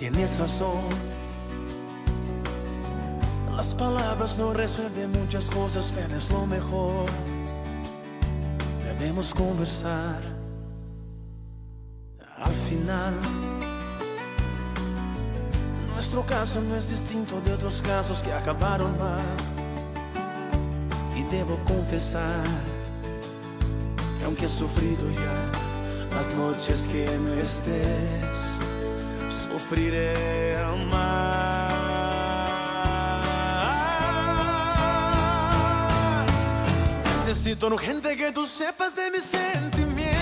tienes razón. Las palabras no resuelven muchas cosas, pero es lo mejor. Debemos conversar. Al final, nuestro caso no es distinto de otros casos que acabaron mal. Y debo confesar que aunque he sufrido ya las noches que no estés, sufriré más. Necesito urgente que tú sepas de mis sentimientos.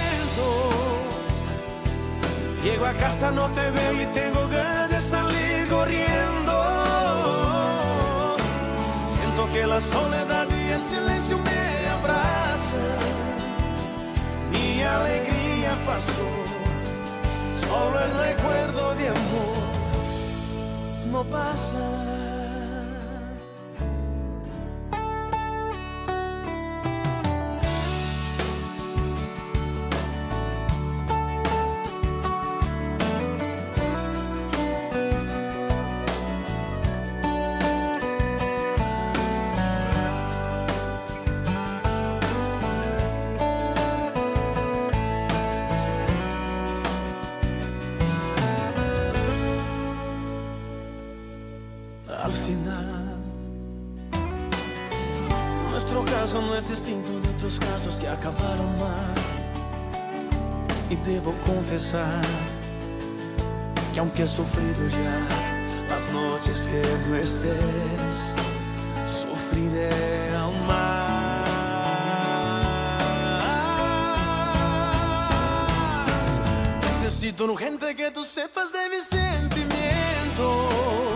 Llego a casa, no te veo y tengo ganas de salir corriendo. Siento que la soledad y el silencio me abrazan. Mi alegría pasó, solo el recuerdo de amor no pasa. Al final, nuestro caso no es distinto de otros casos que acabaron mal. Y debo confesar que aunque he sufrido ya las noches que no estés, sufriré aún más. Necesito urgente que tú sepas de mis sentimientos.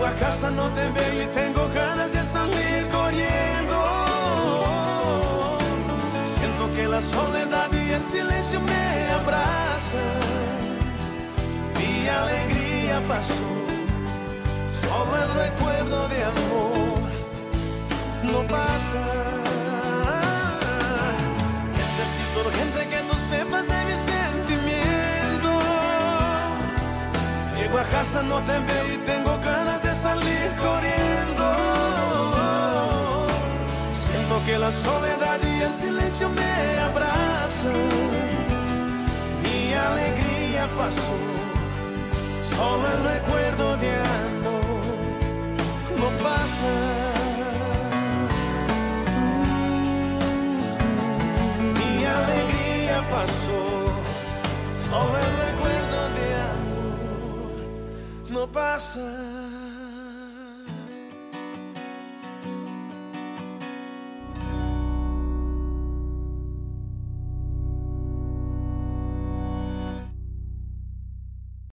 Llego a casa, no te veo y tengo ganas de salir corriendo. Siento que la soledad y el silencio me abrazan. Mi alegría pasó, solo el recuerdo de amor no pasa. Necesito urgente que tú sepas de mis sentimientos. Llego a no te veo y tengo soledad y el silencio me abrazan. Mi alegría pasó, solo el recuerdo de amor no pasa. Mi alegría pasó, solo el recuerdo de amor no pasa.